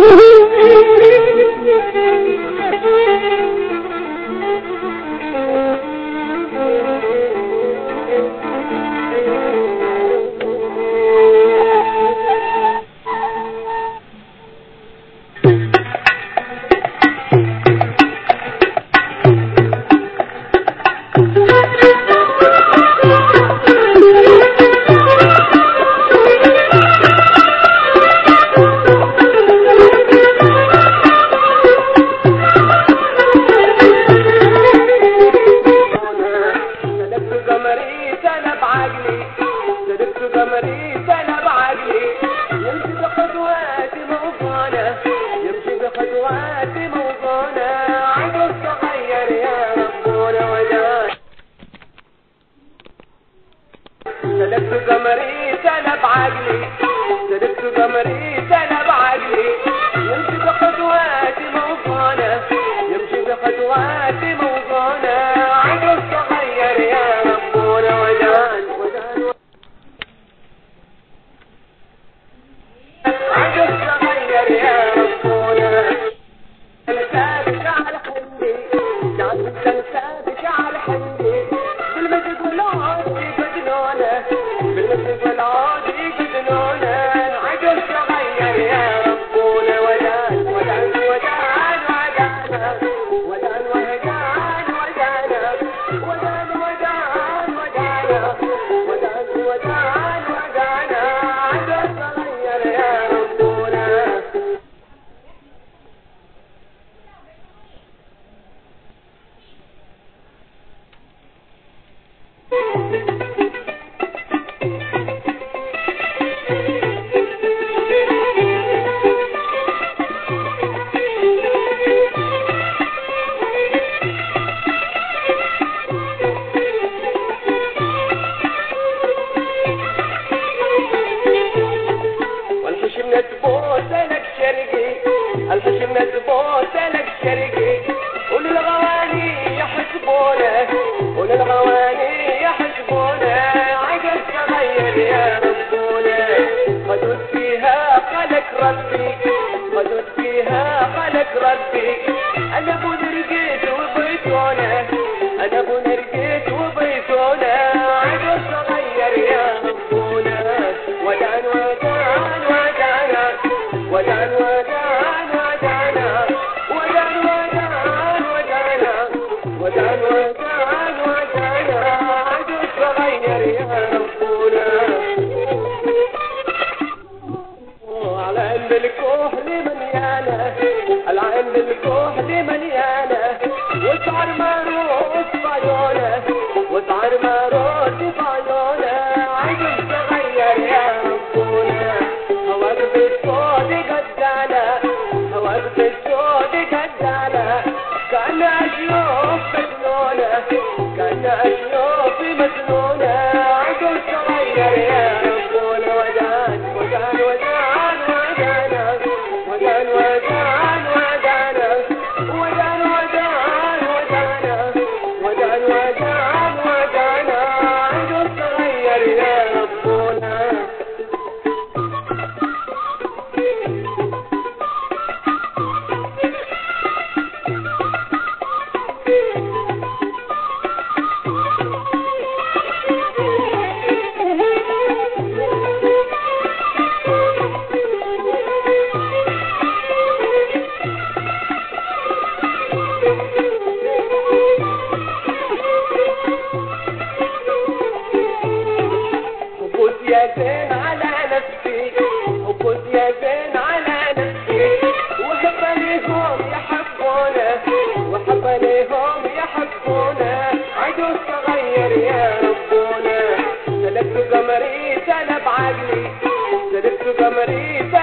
Woohoo! بعقلي. سلكت قمري أنا بعقلي. يمشي بخطواتي موطانه يمشي بخطواتي موطانه عقل صغير يا ربونا ولا. سلكت قمري أنا بعقلي. سلكت قمري أنا بعقلي. يمشي بخطواتي موطانه يمشي بخطواتي موطانه وللغواني يحسبونه عقل صغير يا ربونه خدود فيها خلق ربي خدود فيها خلق ربي. العين الكحل مليانة العين بالكحل مليانة وشعر مروس في عيونه وشعر مروس في عيونه عايزة تغير يا ربنا هواك بالصوت جدانة Lord. يحن علينا وحب ليهم يحبونا. وحب ليهم يحبونا. عدو صغير يا ربونا سلبت قمري سلب عقلي. سلبت قمري سلب